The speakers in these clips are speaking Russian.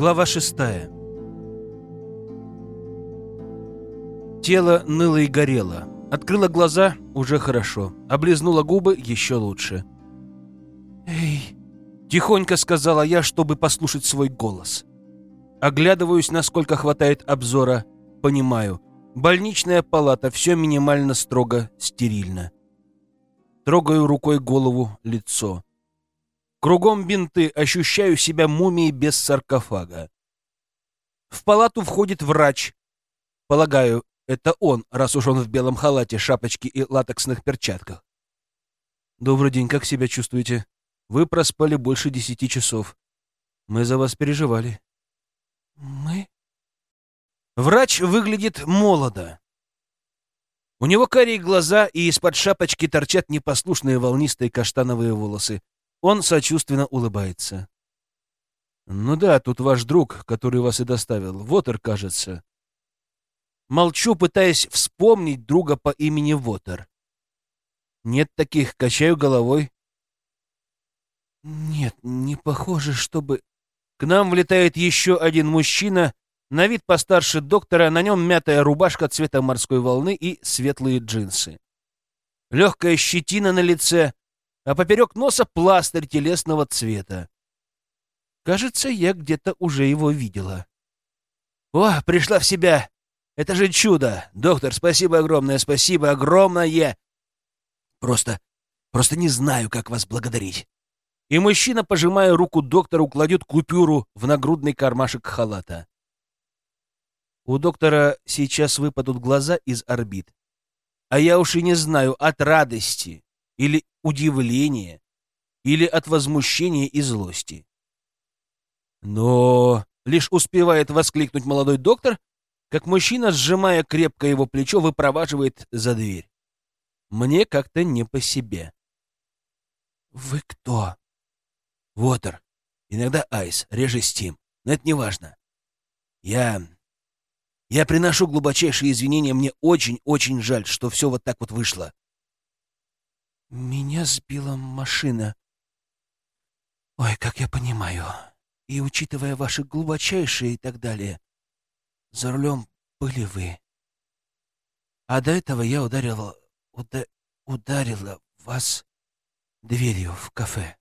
Глава шестая. Тело ныло и горело. Открыла глаза — уже хорошо. Облизнула губы — еще лучше. «Эй!» — тихонько сказала я, чтобы послушать свой голос. Оглядываюсь, насколько хватает обзора. Понимаю. Больничная палата, все минимально строго, стерильно. Трогаю рукой голову, лицо. Кругом бинты, ощущаю себя мумией без саркофага. В палату входит врач. Полагаю, это он, раз уж он в белом халате, шапочке и латексных перчатках. «Добрый день, как себя чувствуете? Вы проспали больше десяти часов. Мы за вас переживали». «Мы?» Врач выглядит молодо. У него карие глаза, и из-под шапочки торчат непослушные волнистые каштановые волосы. Он сочувственно улыбается. «Ну да, тут ваш друг, который вас и доставил. Вотер, кажется». Молчу, пытаясь вспомнить друга по имени Вотер. Нет таких, качаю головой. «Нет, не похоже, чтобы...» К нам влетает еще один мужчина, на вид постарше доктора, на нем мятая рубашка цвета морской волны и светлые джинсы. Легкая щетина на лице, а поперек носа пластырь телесного цвета. Кажется, я где-то уже его видела. «О, пришла в себя! Это же чудо! Доктор, спасибо огромное, спасибо огромное! Просто, просто не знаю, как вас благодарить!» И мужчина, пожимая руку доктору, кладет купюру в нагрудный кармашек халата. У доктора сейчас выпадут глаза из орбит. А я уж и не знаю, от радости или удивления, или от возмущения и злости. Но лишь успевает воскликнуть молодой доктор, как мужчина, сжимая крепко его плечо, выпроваживает за дверь. Мне как-то не по себе. «Вы кто?» «Вотер. Иногда Айс, реже Стим. Но это не важно. Я... Я приношу глубочайшие извинения. Мне очень-очень жаль, что все вот так вот вышло. Меня сбила машина. Ой, как я понимаю. И учитывая ваши глубочайшие и так далее, за рулем были вы. А до этого я ударила... Уда, ударила вас дверью в кафе.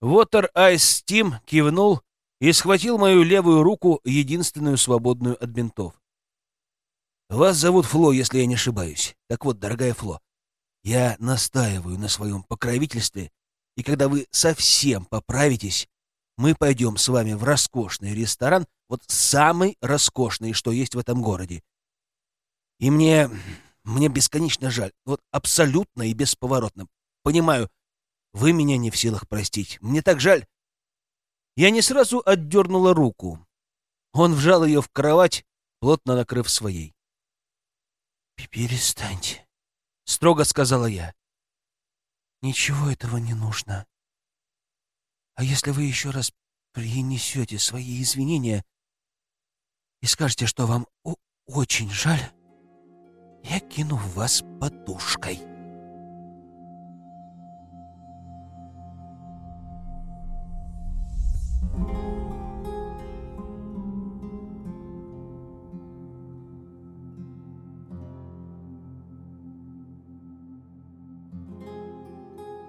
Вотер Айс Стим кивнул и схватил мою левую руку, единственную свободную от бинтов. «Вас зовут Фло, если я не ошибаюсь. Так вот, дорогая Фло, я настаиваю на своем покровительстве, и когда вы совсем поправитесь, мы пойдем с вами в роскошный ресторан, вот самый роскошный, что есть в этом городе. И мне... мне бесконечно жаль, вот абсолютно и бесповоротно. Понимаю, вы меня не в силах простить. Мне так жаль. Я не сразу отдернула руку. Он вжал ее в кровать, плотно накрыв своей. «Перестаньте», — строго сказала я. «Ничего этого не нужно. А если вы еще раз принесете свои извинения и скажете, что вам очень жаль, я кину вас подушкой».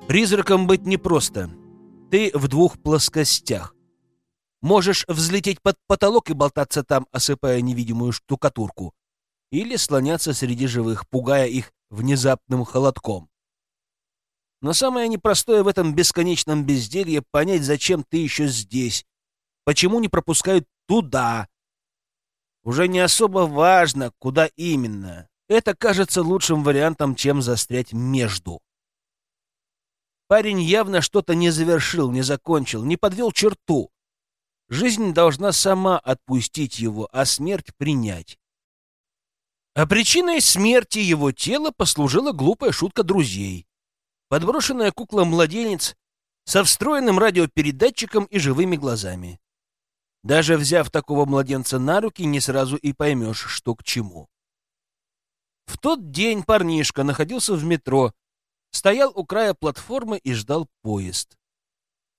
Призраком быть непросто. Ты в двух плоскостях. Можешь взлететь под потолок и болтаться там, осыпая невидимую штукатурку. Или слоняться среди живых, пугая их внезапным холодком. Но самое непростое в этом бесконечном безделье — понять, зачем ты еще здесь, почему не пропускают туда. Уже не особо важно, куда именно. Это кажется лучшим вариантом, чем застрять между. Парень явно что-то не завершил, не закончил, не подвел черту. Жизнь должна сама отпустить его, а смерть принять. А причиной смерти его тела послужила глупая шутка друзей. Подброшенная кукла-младенец со встроенным радиопередатчиком и живыми глазами. Даже взяв такого младенца на руки, не сразу и поймешь, что к чему. В тот день парнишка находился в метро, стоял у края платформы и ждал поезд.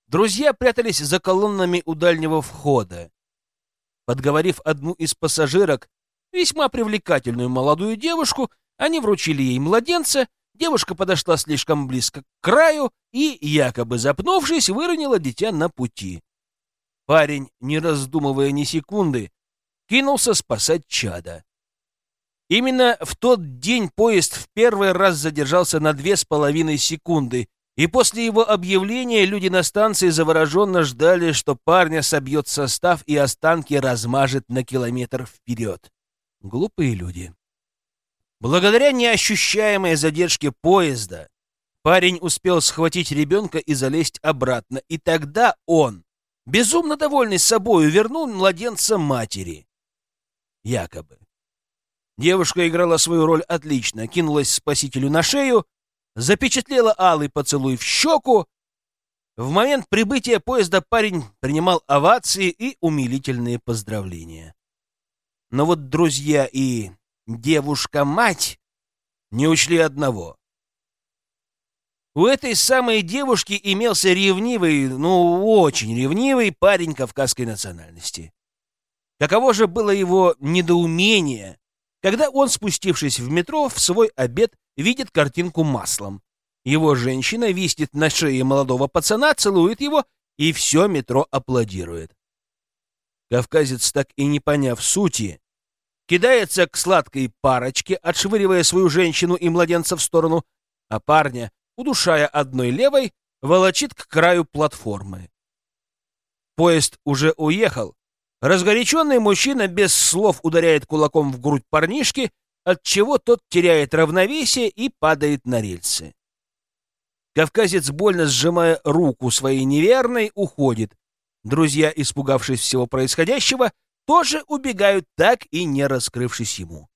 Друзья прятались за колоннами у дальнего входа. Подговорив одну из пассажирок, весьма привлекательную молодую девушку, они вручили ей младенца, девушка подошла слишком близко к краю и, якобы запнувшись, выронила дитя на пути. Парень, не раздумывая ни секунды, кинулся спасать чада. Именно в тот день поезд в первый раз задержался на две с половиной секунды, и после его объявления люди на станции завороженно ждали, что парня собьет состав и останки размажет на километр вперед. Глупые люди. Благодаря неощущаемой задержке поезда парень успел схватить ребенка и залезть обратно, и тогда он, безумно довольный собой, вернул младенца матери. Якобы. Девушка играла свою роль отлично, кинулась спасителю на шею, запечатлела алый поцелуй в щеку. В момент прибытия поезда парень принимал овации и умилительные поздравления. Но вот друзья и девушка-мать не учли одного. У этой самой девушки имелся ревнивый, ну, очень ревнивый парень кавказской национальности. Каково же было его недоумение, когда он, спустившись в метро, в свой обед видит картинку маслом. Его женщина виснет на шее молодого пацана, целует его, и все метро аплодирует. Кавказец, так и не поняв сути, кидается к сладкой парочке, отшвыривая свою женщину и младенца в сторону, а парня, удушая одной левой, волочит к краю платформы. Поезд уже уехал, Разгоряченный мужчина без слов ударяет кулаком в грудь парнишки, отчего тот теряет равновесие и падает на рельсы. Кавказец, больно сжимая руку своей неверной, уходит. Друзья, испугавшись всего происходящего, тоже убегают, так и не раскрывшись ему.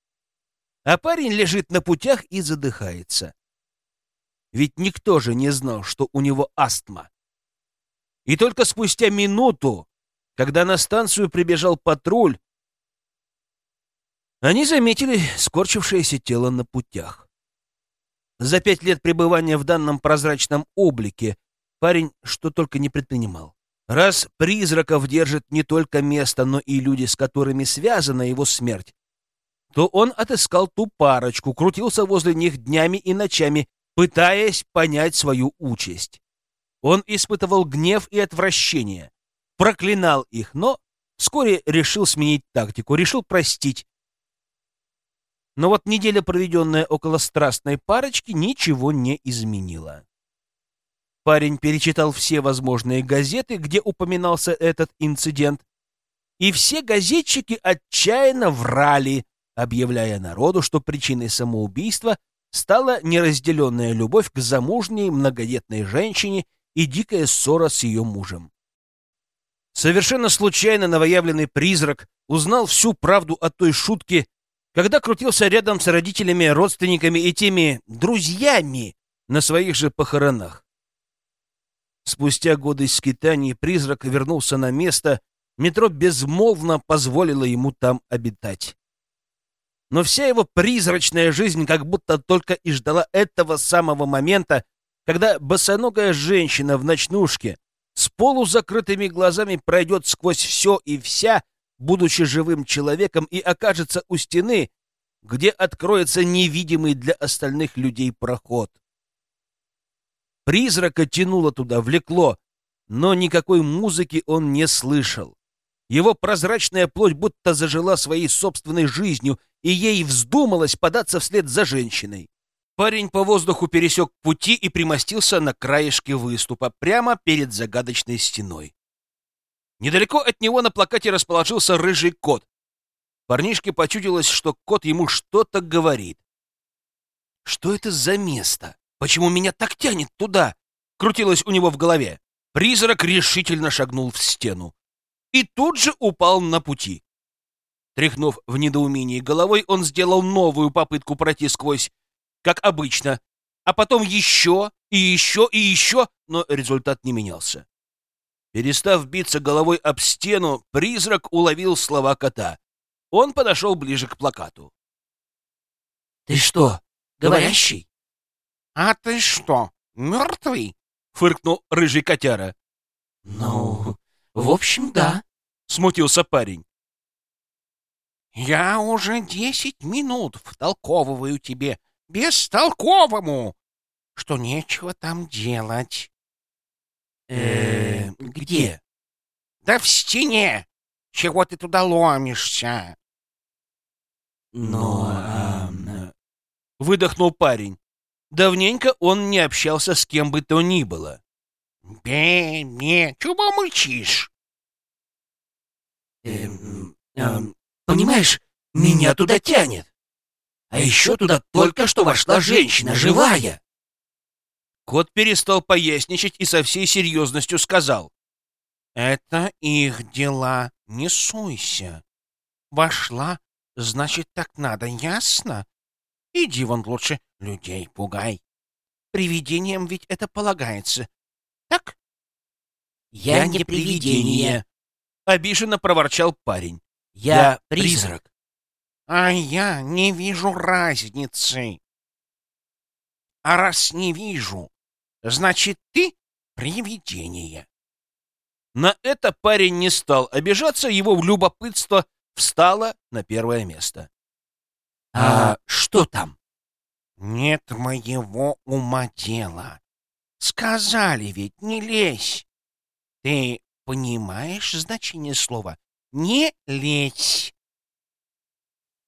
А парень лежит на путях и задыхается. Ведь никто же не знал, что у него астма. И только спустя минуту когда на станцию прибежал патруль, они заметили скорчившееся тело на путях. За пять лет пребывания в данном прозрачном облике парень что только не предпринимал. Раз призраков держит не только место, но и люди, с которыми связана его смерть, то он отыскал ту парочку, крутился возле них днями и ночами, пытаясь понять свою участь. Он испытывал гнев и отвращение проклинал их, но вскоре решил сменить тактику, решил простить. Но вот неделя, проведенная около страстной парочки, ничего не изменила. Парень перечитал все возможные газеты, где упоминался этот инцидент, и все газетчики отчаянно врали, объявляя народу, что причиной самоубийства стала неразделенная любовь к замужней многодетной женщине и дикая ссора с ее мужем. Совершенно случайно новоявленный призрак узнал всю правду о той шутке, когда крутился рядом с родителями, родственниками и теми друзьями на своих же похоронах. Спустя годы скитаний призрак вернулся на место, метро безмолвно позволило ему там обитать. Но вся его призрачная жизнь как будто только и ждала этого самого момента, когда босоногая женщина в ночнушке с полузакрытыми глазами пройдет сквозь все и вся, будучи живым человеком, и окажется у стены, где откроется невидимый для остальных людей проход. Призрака тянуло туда, влекло, но никакой музыки он не слышал. Его прозрачная плоть будто зажила своей собственной жизнью, и ей вздумалось податься вслед за женщиной. Парень по воздуху пересек пути и примостился на краешке выступа, прямо перед загадочной стеной. Недалеко от него на плакате расположился рыжий кот. Парнишке почудилось, что кот ему что-то говорит. «Что это за место? Почему меня так тянет туда?» — крутилось у него в голове. Призрак решительно шагнул в стену и тут же упал на пути. Тряхнув в недоумении головой, он сделал новую попытку пройти сквозь как обычно, а потом еще и еще и еще, но результат не менялся. Перестав биться головой об стену, призрак уловил слова кота. Он подошел ближе к плакату. — Ты что, говорящий? — А ты что, мертвый? — фыркнул рыжий котяра. Ну, в общем, да, смутился парень. Я уже десять минут втолковываю тебе, бестолковому, что нечего там делать. Э, где? Да в стене. Чего ты туда ломишься? Но, а... выдохнул парень. Давненько он не общался с кем бы то ни было. Бе-бе, чего мычишь? Эм, эм, понимаешь, меня туда тянет. А еще туда только что вошла женщина, живая. Кот перестал поясничать и со всей серьезностью сказал. «Это их дела, не суйся. Вошла, значит, так надо, ясно? Иди вон лучше людей пугай. Привидениям ведь это полагается. Так?» «Я, Я не привидение», — обиженно проворчал парень. «Я, Я призрак». «А я не вижу разницы». «А раз не вижу, Значит, ты привидение. На это парень не стал обижаться, его любопытство встало на первое место. «А что там?» «Нет моего ума дела. Сказали ведь, не лезь. Ты понимаешь значение слова «не лезь»?»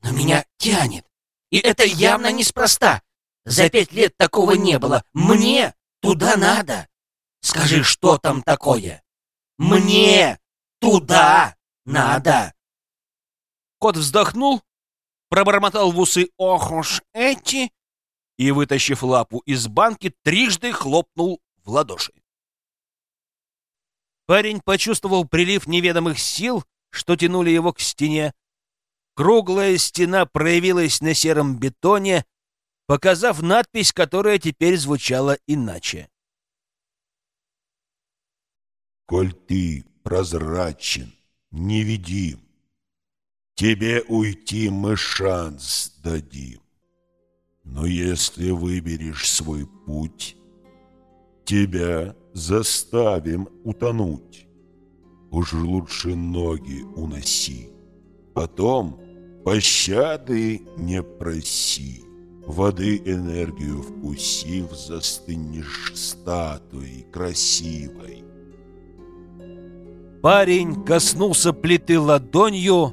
«Но меня тянет, и это явно неспроста. За пять лет такого не было. Мне Туда надо. Скажи, что там такое? Мне туда надо. Кот вздохнул, пробормотал в усы «Ох уж эти!» и, вытащив лапу из банки, трижды хлопнул в ладоши. Парень почувствовал прилив неведомых сил, что тянули его к стене. Круглая стена проявилась на сером бетоне, показав надпись, которая теперь звучала иначе. «Коль ты прозрачен, невидим, тебе уйти мы шанс дадим. Но если выберешь свой путь, тебя заставим утонуть. Уж лучше ноги уноси, потом пощады не проси. Воды энергию вкусив, застынешь статуей красивой. Парень коснулся плиты ладонью,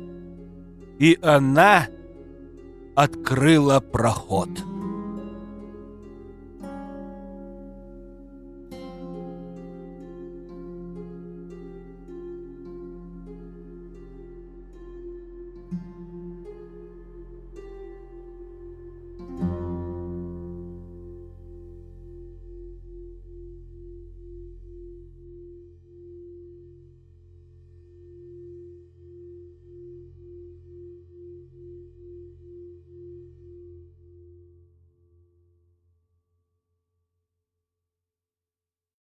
и она открыла проход.